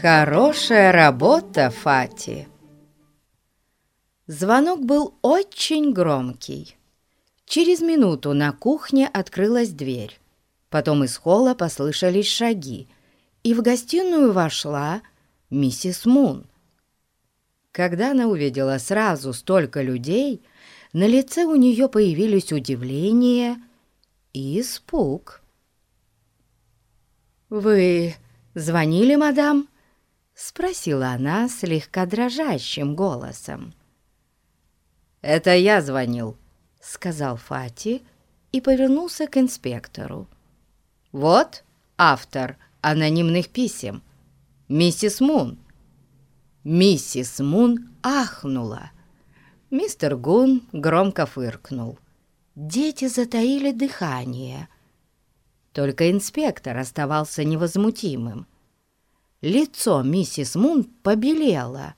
Хорошая работа, Фати. Звонок был очень громкий. Через минуту на кухне открылась дверь. Потом из холла послышались шаги, и в гостиную вошла миссис Мун. Когда она увидела сразу столько людей, на лице у нее появились удивление и испуг. «Вы звонили, мадам?» — спросила она слегка дрожащим голосом. «Это я звонил», — сказал Фати и повернулся к инспектору. «Вот автор анонимных писем, миссис Мун». Миссис Мун ахнула. Мистер Гун громко фыркнул. Дети затаили дыхание. Только инспектор оставался невозмутимым. Лицо миссис Мун побелело.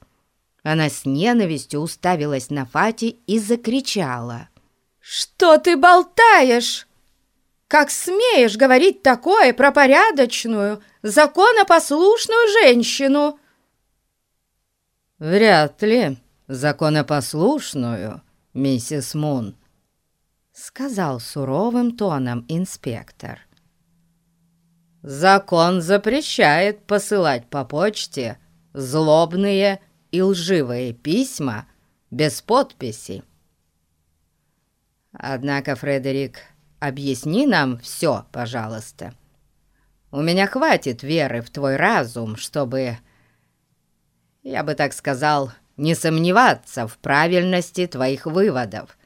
Она с ненавистью уставилась на Фати и закричала. «Что ты болтаешь? Как смеешь говорить такое про порядочную, законопослушную женщину?» «Вряд ли законопослушную, миссис Мун», — сказал суровым тоном инспектор. Закон запрещает посылать по почте злобные и лживые письма без подписи. Однако, Фредерик, объясни нам все, пожалуйста. У меня хватит веры в твой разум, чтобы, я бы так сказал, не сомневаться в правильности твоих выводов.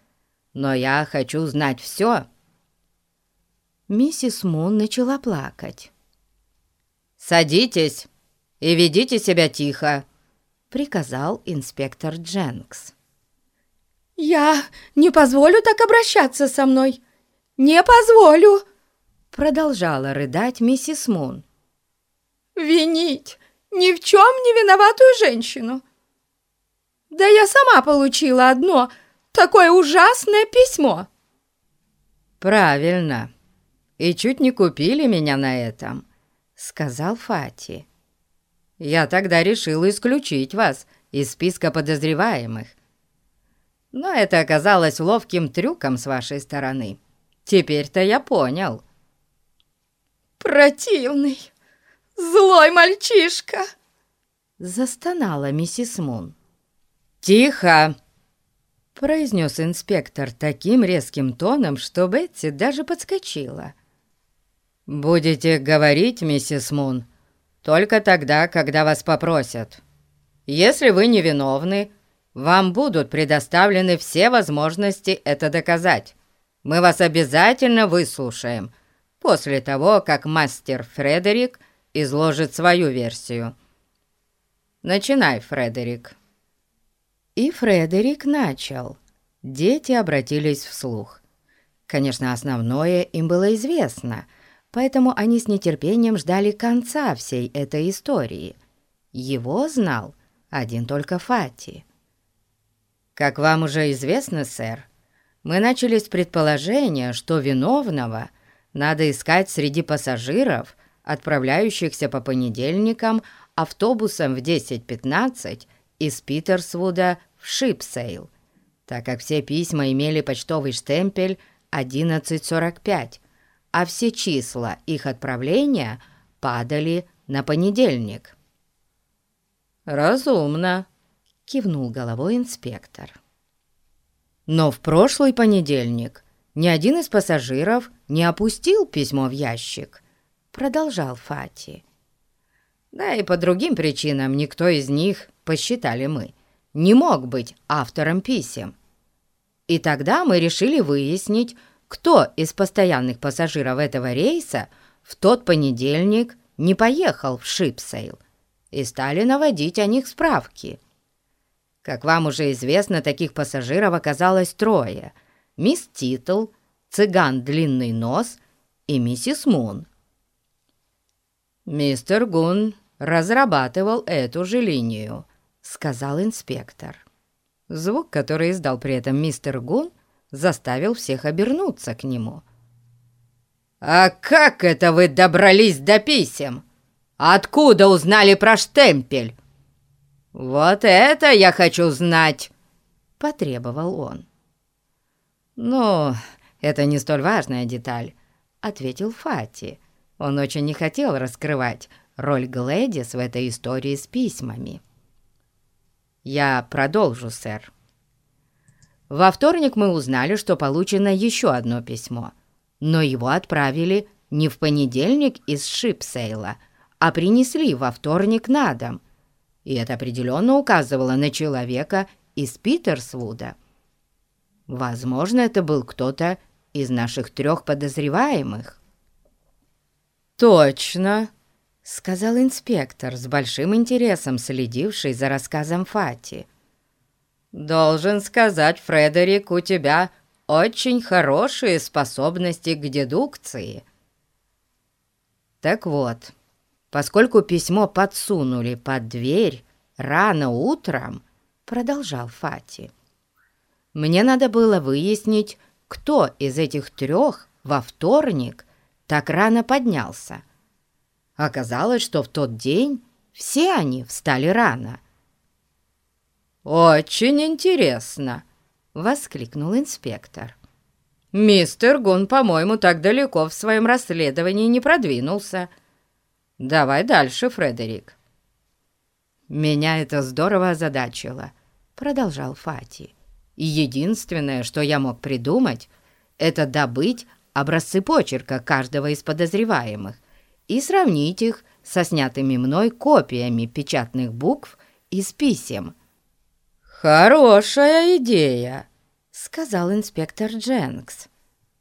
Но я хочу знать все, Миссис Мун начала плакать. «Садитесь и ведите себя тихо», — приказал инспектор Дженкс. «Я не позволю так обращаться со мной! Не позволю!» Продолжала рыдать миссис Мун. «Винить ни в чем не виноватую женщину! Да я сама получила одно такое ужасное письмо!» «Правильно!» И чуть не купили меня на этом», — сказал Фати. «Я тогда решил исключить вас из списка подозреваемых. Но это оказалось ловким трюком с вашей стороны. Теперь-то я понял». «Противный, злой мальчишка!» — застонала миссис Мун. «Тихо!» — произнес инспектор таким резким тоном, что Бетси даже подскочила. «Будете говорить, миссис Мун, только тогда, когда вас попросят. Если вы невиновны, вам будут предоставлены все возможности это доказать. Мы вас обязательно выслушаем после того, как мастер Фредерик изложит свою версию. Начинай, Фредерик». И Фредерик начал. Дети обратились вслух. Конечно, основное им было известно — поэтому они с нетерпением ждали конца всей этой истории. Его знал один только Фати. «Как вам уже известно, сэр, мы начали с предположения, что виновного надо искать среди пассажиров, отправляющихся по понедельникам автобусом в 10.15 из Питерсвуда в Шипсейл, так как все письма имели почтовый штемпель 11.45, а все числа их отправления падали на понедельник. «Разумно», — кивнул головой инспектор. Но в прошлый понедельник ни один из пассажиров не опустил письмо в ящик, продолжал Фати. Да и по другим причинам никто из них, посчитали мы, не мог быть автором писем. И тогда мы решили выяснить, кто из постоянных пассажиров этого рейса в тот понедельник не поехал в Шипсейл, и стали наводить о них справки. Как вам уже известно, таких пассажиров оказалось трое. Мисс Титл, цыган Длинный Нос и миссис Мун. «Мистер Гун разрабатывал эту же линию», — сказал инспектор. Звук, который издал при этом мистер Гун — заставил всех обернуться к нему. «А как это вы добрались до писем? откуда узнали про штемпель?» «Вот это я хочу знать!» — потребовал он. «Ну, это не столь важная деталь», — ответил Фати. Он очень не хотел раскрывать роль Глэдис в этой истории с письмами. «Я продолжу, сэр. Во вторник мы узнали, что получено еще одно письмо, но его отправили не в понедельник из Шипсейла, а принесли во вторник на дом, и это определенно указывало на человека из Питерсвуда. Возможно, это был кто-то из наших трех подозреваемых. «Точно!» — сказал инспектор, с большим интересом следивший за рассказом Фати. «Должен сказать, Фредерик, у тебя очень хорошие способности к дедукции». Так вот, поскольку письмо подсунули под дверь рано утром, продолжал Фати, мне надо было выяснить, кто из этих трех во вторник так рано поднялся. Оказалось, что в тот день все они встали рано. «Очень интересно!» — воскликнул инспектор. «Мистер Гун, по-моему, так далеко в своем расследовании не продвинулся. Давай дальше, Фредерик». «Меня это здорово озадачило», — продолжал Фати. «И единственное, что я мог придумать, это добыть образцы почерка каждого из подозреваемых и сравнить их со снятыми мной копиями печатных букв из писем». «Хорошая идея», — сказал инспектор Дженкс.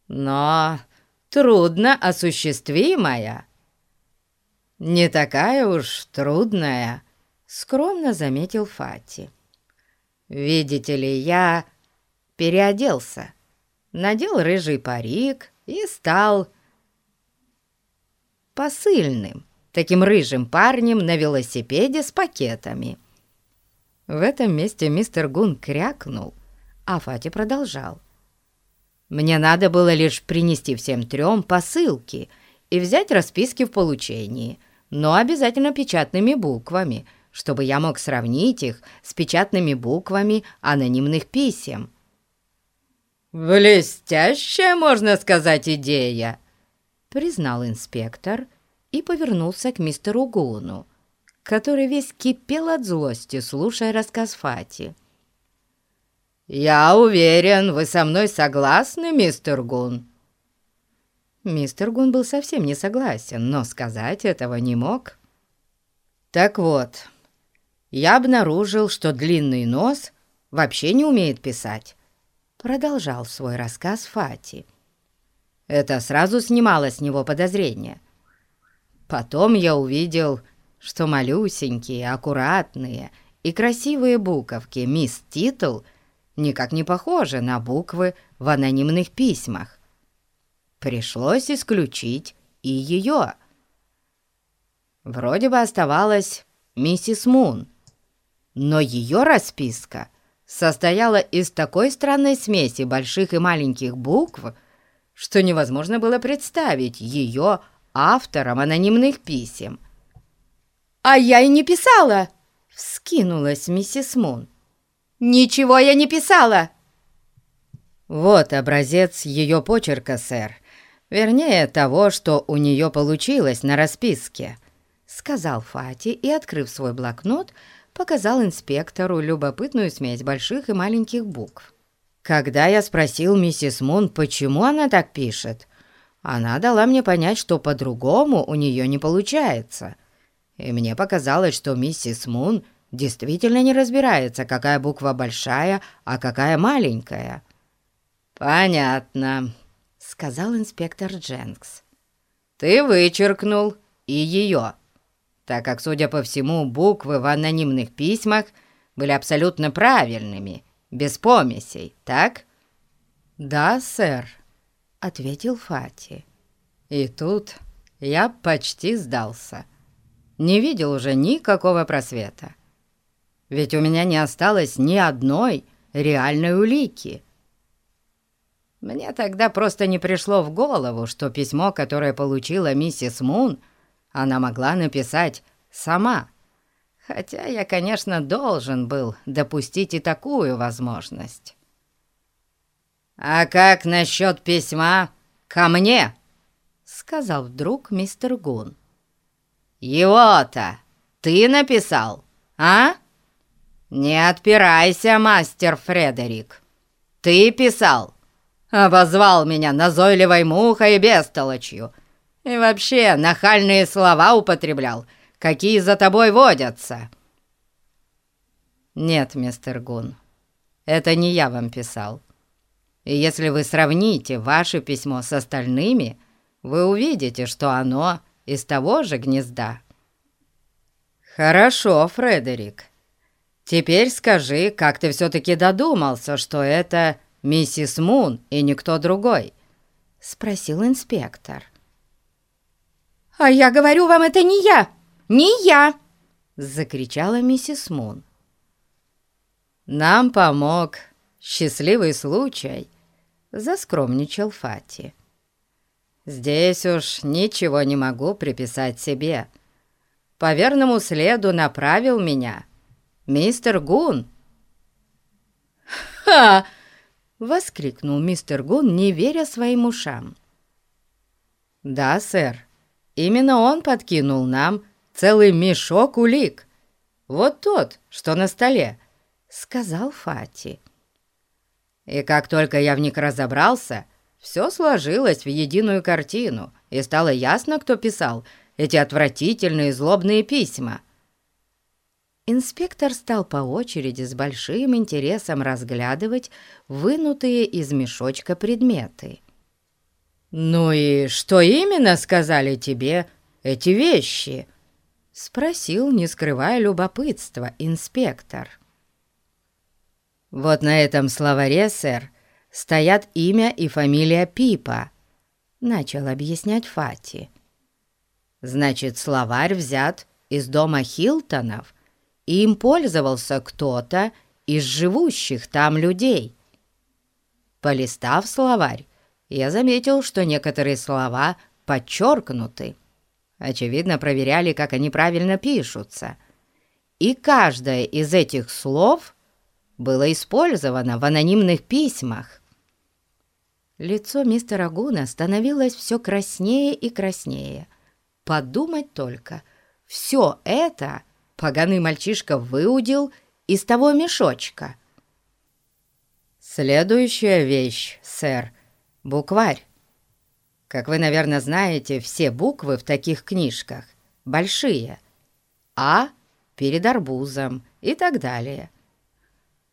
«Но трудно осуществимая». «Не такая уж трудная», — скромно заметил Фати. «Видите ли, я переоделся, надел рыжий парик и стал посыльным, таким рыжим парнем на велосипеде с пакетами». В этом месте мистер Гун крякнул, а Фати продолжал. «Мне надо было лишь принести всем трем посылки и взять расписки в получении, но обязательно печатными буквами, чтобы я мог сравнить их с печатными буквами анонимных писем». «Блестящая, можно сказать, идея!» признал инспектор и повернулся к мистеру Гуну, который весь кипел от злости, слушая рассказ Фати. «Я уверен, вы со мной согласны, мистер Гун?» Мистер Гун был совсем не согласен, но сказать этого не мог. «Так вот, я обнаружил, что длинный нос вообще не умеет писать», продолжал свой рассказ Фати. Это сразу снимало с него подозрения. Потом я увидел что малюсенькие, аккуратные и красивые буковки «Мисс Титл» никак не похожи на буквы в анонимных письмах. Пришлось исключить и ее. Вроде бы оставалась миссис Мун, но ее расписка состояла из такой странной смеси больших и маленьких букв, что невозможно было представить ее автором анонимных писем. «А я и не писала!» — вскинулась миссис Мун. «Ничего я не писала!» «Вот образец ее почерка, сэр. Вернее, того, что у нее получилось на расписке», — сказал Фати и, открыв свой блокнот, показал инспектору любопытную смесь больших и маленьких букв. Когда я спросил миссис Мун, почему она так пишет, она дала мне понять, что по-другому у нее не получается — и мне показалось, что миссис Мун действительно не разбирается, какая буква большая, а какая маленькая». «Понятно», — сказал инспектор Дженкс. «Ты вычеркнул и ее, так как, судя по всему, буквы в анонимных письмах были абсолютно правильными, без помесей, так?» «Да, сэр», — ответил Фати. «И тут я почти сдался» не видел уже никакого просвета. Ведь у меня не осталось ни одной реальной улики. Мне тогда просто не пришло в голову, что письмо, которое получила миссис Мун, она могла написать сама. Хотя я, конечно, должен был допустить и такую возможность. «А как насчет письма ко мне?» — сказал вдруг мистер Гун. «Его-то ты написал, а?» «Не отпирайся, мастер Фредерик. Ты писал. Обозвал меня назойливой мухой и бестолочью. И вообще нахальные слова употреблял, какие за тобой водятся». «Нет, мистер Гун, это не я вам писал. И если вы сравните ваше письмо с остальными, вы увидите, что оно из того же гнезда». «Хорошо, Фредерик. Теперь скажи, как ты все-таки додумался, что это миссис Мун и никто другой?» — спросил инспектор. «А я говорю вам, это не я! Не я!» — закричала миссис Мун. «Нам помог счастливый случай», — заскромничал Фати. «Здесь уж ничего не могу приписать себе. По верному следу направил меня мистер Гун». «Ха!» — воскликнул мистер Гун, не веря своим ушам. «Да, сэр, именно он подкинул нам целый мешок улик. Вот тот, что на столе», — сказал Фати. И как только я в них разобрался, все сложилось в единую картину, и стало ясно, кто писал эти отвратительные злобные письма. Инспектор стал по очереди с большим интересом разглядывать вынутые из мешочка предметы. «Ну и что именно сказали тебе эти вещи?» — спросил, не скрывая любопытства, инспектор. «Вот на этом словаре, сэр, стоят имя и фамилия Пипа», — начал объяснять Фати. «Значит, словарь взят из дома Хилтонов, и им пользовался кто-то из живущих там людей. Полистав словарь, я заметил, что некоторые слова подчеркнуты. Очевидно, проверяли, как они правильно пишутся. И каждое из этих слов было использовано в анонимных письмах. Лицо мистера Гуна становилось все краснее и краснее. Подумать только, все это поганый мальчишка выудил из того мешочка. Следующая вещь, сэр, букварь. Как вы, наверное, знаете, все буквы в таких книжках большие. А перед арбузом и так далее.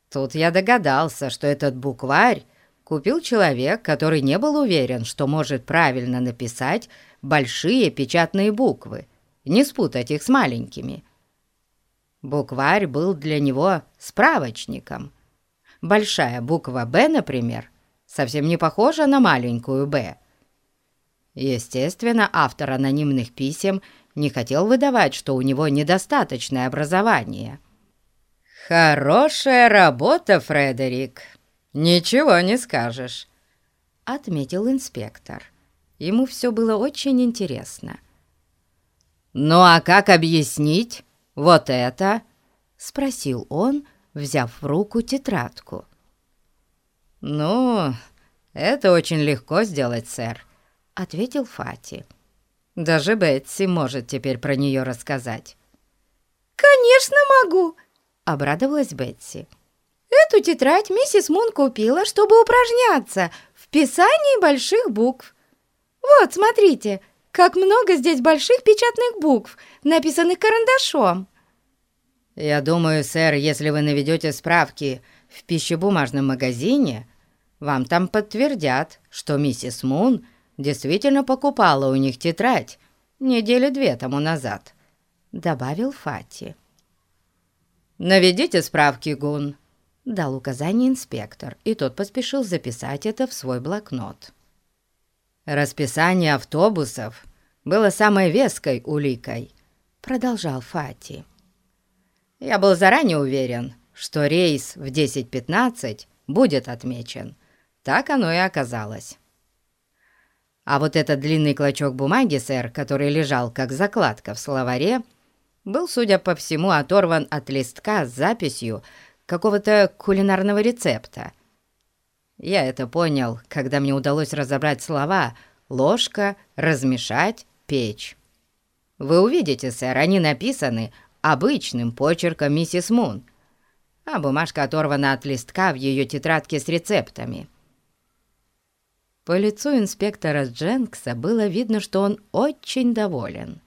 Тут я догадался, что этот букварь купил человек, который не был уверен, что может правильно написать большие печатные буквы, не спутать их с маленькими. Букварь был для него справочником. Большая буква «Б», например, совсем не похожа на маленькую «Б». Естественно, автор анонимных писем не хотел выдавать, что у него недостаточное образование – «Хорошая работа, Фредерик, ничего не скажешь», — отметил инспектор. Ему все было очень интересно. «Ну а как объяснить вот это?» — спросил он, взяв в руку тетрадку. «Ну, это очень легко сделать, сэр», — ответил Фати. «Даже Бетси может теперь про нее рассказать». «Конечно могу!» обрадовалась Бетси. «Эту тетрадь миссис Мун купила, чтобы упражняться в писании больших букв. Вот, смотрите, как много здесь больших печатных букв, написанных карандашом». «Я думаю, сэр, если вы наведете справки в пищебумажном магазине, вам там подтвердят, что миссис Мун действительно покупала у них тетрадь недели две тому назад», — добавил Фати. «Наведите справки, Гун», — дал указание инспектор, и тот поспешил записать это в свой блокнот. «Расписание автобусов было самой веской уликой», — продолжал Фати. «Я был заранее уверен, что рейс в 10.15 будет отмечен. Так оно и оказалось. А вот этот длинный клочок бумаги, сэр, который лежал как закладка в словаре, был, судя по всему, оторван от листка с записью какого-то кулинарного рецепта. Я это понял, когда мне удалось разобрать слова «ложка», «размешать», «печь». Вы увидите, сэр, они написаны обычным почерком миссис Мун, а бумажка оторвана от листка в ее тетрадке с рецептами. По лицу инспектора Дженкса было видно, что он очень доволен.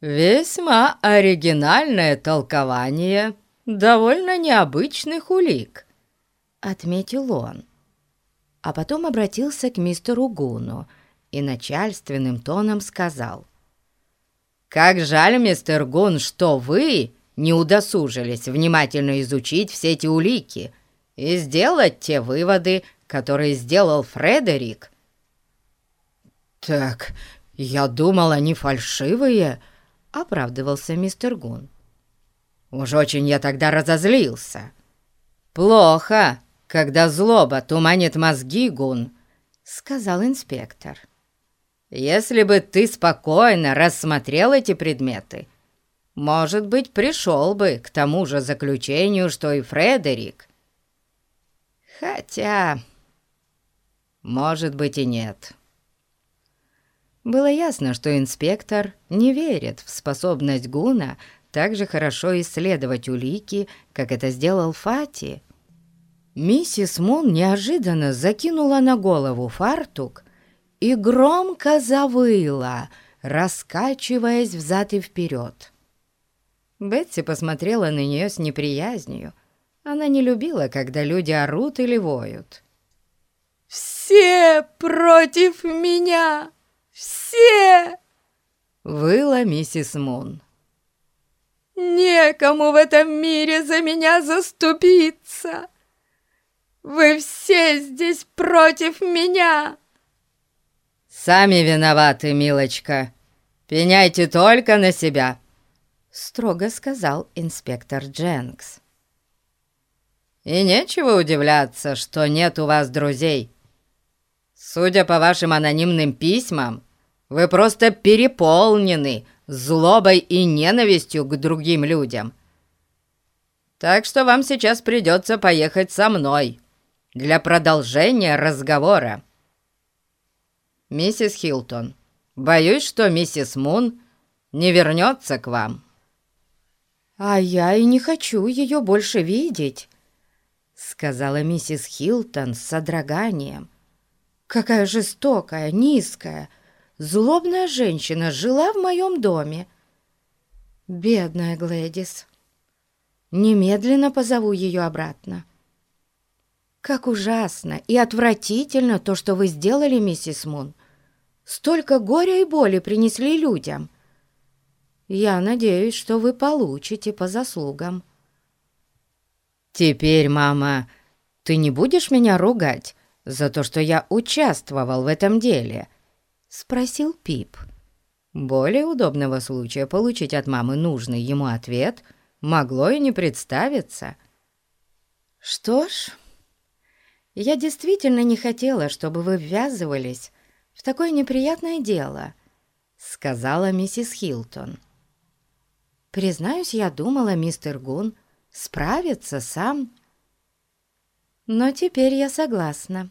«Весьма оригинальное толкование довольно необычных улик», — отметил он. А потом обратился к мистеру Гуну и начальственным тоном сказал — как жаль, мистер Гун, что вы не удосужились внимательно изучить все эти улики и сделать те выводы, которые сделал Фредерик. «Так, я думал, они фальшивые», — оправдывался мистер Гун. «Уж очень я тогда разозлился. Плохо, когда злоба туманит мозги, Гун», — сказал инспектор. Если бы ты спокойно рассмотрел эти предметы, может быть, пришел бы к тому же заключению, что и Фредерик. Хотя, может быть и нет. Было ясно, что инспектор не верит в способность Гуна так же хорошо исследовать улики, как это сделал Фати. Миссис Мун неожиданно закинула на голову фартук и громко завыла, раскачиваясь взад и вперед. Бетси посмотрела на нее с неприязнью. Она не любила, когда люди орут или воют. «Все против меня! Все!» — выла миссис Мун. «Некому в этом мире за меня заступиться! Вы все здесь против меня!» «Сами виноваты, милочка. Пеняйте только на себя», — строго сказал инспектор Дженкс. «И нечего удивляться, что нет у вас друзей. Судя по вашим анонимным письмам, вы просто переполнены злобой и ненавистью к другим людям. Так что вам сейчас придется поехать со мной для продолжения разговора». «Миссис Хилтон, боюсь, что миссис Мун не вернется к вам». «А я и не хочу ее больше видеть», — сказала миссис Хилтон с содроганием. «Какая жестокая, низкая, злобная женщина жила в моем доме. Бедная Глэдис. Немедленно позову ее обратно. Как ужасно и отвратительно то, что вы сделали, миссис Мун. Столько горя и боли принесли людям. Я надеюсь, что вы получите по заслугам. Теперь, мама, ты не будешь меня ругать за то, что я участвовал в этом деле? Спросил Пип. Более удобного случая получить от мамы нужный ему ответ могло и не представиться. Что ж, я действительно не хотела, чтобы вы ввязывались в такое неприятное дело», — сказала миссис Хилтон. «Признаюсь, я думала, мистер Гун справится сам. Но теперь я согласна.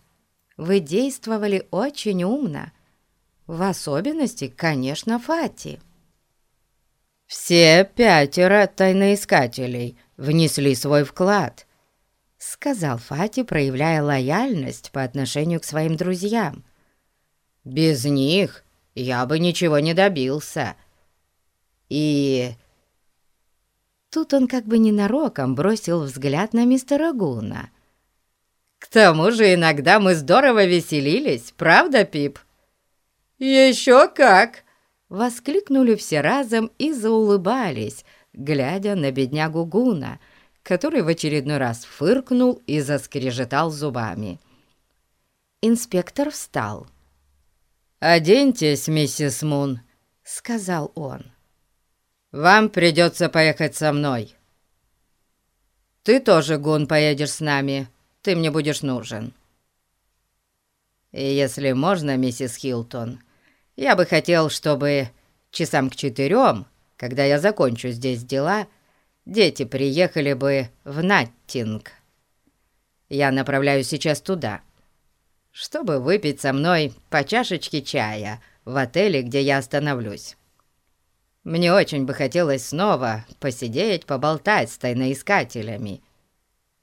Вы действовали очень умно. В особенности, конечно, Фати». «Все пятеро тайноискателей внесли свой вклад», — сказал Фати, проявляя лояльность по отношению к своим друзьям. Без них я бы ничего не добился. И...» Тут он как бы ненароком бросил взгляд на мистера Гуна. «К тому же иногда мы здорово веселились, правда, Пип?» «Еще как!» — воскликнули все разом и заулыбались, глядя на беднягу Гуна, который в очередной раз фыркнул и заскрежетал зубами. Инспектор встал. «Оденьтесь, миссис Мун», — сказал он. «Вам придется поехать со мной. Ты тоже, Гун, поедешь с нами. Ты мне будешь нужен». Если можно, миссис Хилтон, я бы хотел, чтобы часам к четырем, когда я закончу здесь дела, дети приехали бы в Наттинг. Я направляюсь сейчас туда, чтобы выпить со мной по чашечке чая в отеле, где я остановлюсь. Мне очень бы хотелось снова посидеть, поболтать с тайноискателями.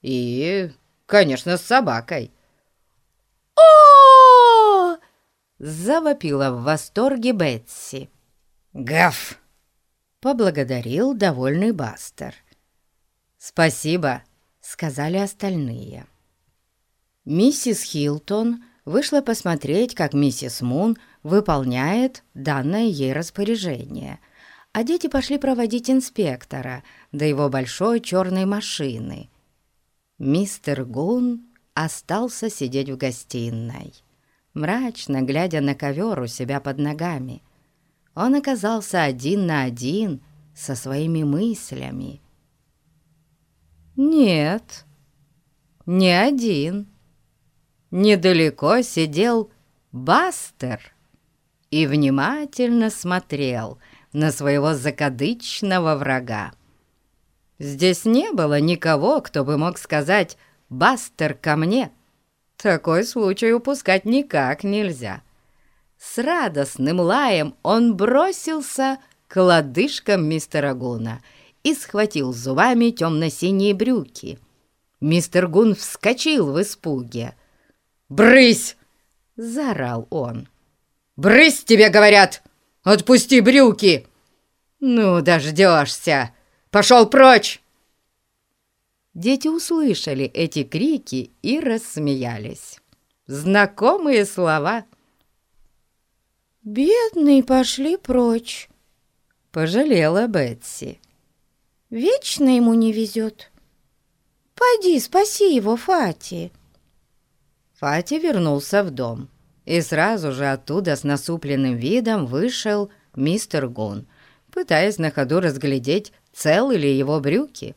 И, конечно, с собакой. о завопила в восторге Бетси. «Гав!» — поблагодарил довольный Бастер. «Спасибо», — сказали остальные. Миссис Хилтон вышла посмотреть, как миссис Мун выполняет данное ей распоряжение — а дети пошли проводить инспектора до его большой черной машины. Мистер Гун остался сидеть в гостиной, мрачно глядя на ковер у себя под ногами. Он оказался один на один со своими мыслями. Нет, не один. Недалеко сидел Бастер и внимательно смотрел — на своего закадычного врага. Здесь не было никого, кто бы мог сказать «Бастер ко мне». Такой случай упускать никак нельзя. С радостным лаем он бросился к лодыжкам мистера Гуна и схватил зубами темно-синие брюки. Мистер Гун вскочил в испуге. «Брысь!» — заорал он. «Брысь, тебе говорят! Отпусти брюки!» «Ну, дождешься! Пошел прочь!» Дети услышали эти крики и рассмеялись. Знакомые слова. «Бедные пошли прочь», — пожалела Бетси. «Вечно ему не везет. Пойди, спаси его, Фати». Фати вернулся в дом, и сразу же оттуда с насупленным видом вышел мистер Гун, пытаясь на ходу разглядеть, целы ли его брюки.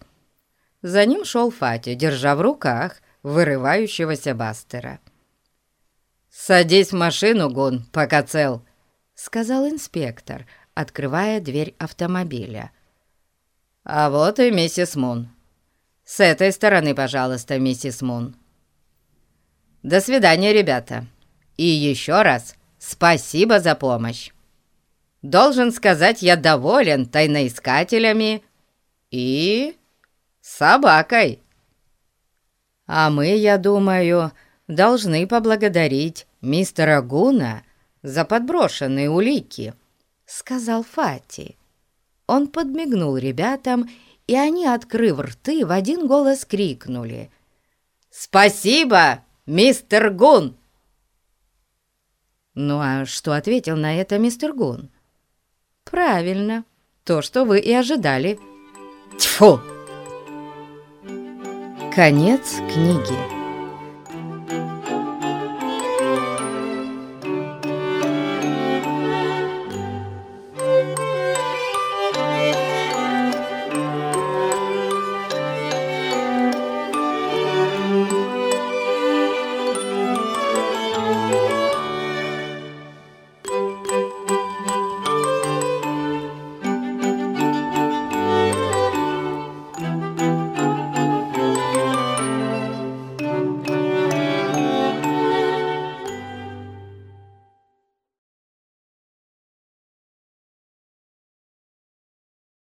За ним шел Фати, держа в руках вырывающегося Бастера. «Садись в машину, Гун, пока цел», — сказал инспектор, открывая дверь автомобиля. «А вот и миссис Мун. С этой стороны, пожалуйста, миссис Мун». «До свидания, ребята. И еще раз спасибо за помощь». Должен сказать, я доволен тайноискателями и собакой. А мы, я думаю, должны поблагодарить мистера Гуна за подброшенные улики, сказал Фати. Он подмигнул ребятам, и они, открыв рты, в один голос крикнули «Спасибо, мистер Гун!» Ну а что ответил на это мистер Гун? «Правильно, то, что вы и ожидали». Тьфу! Конец книги.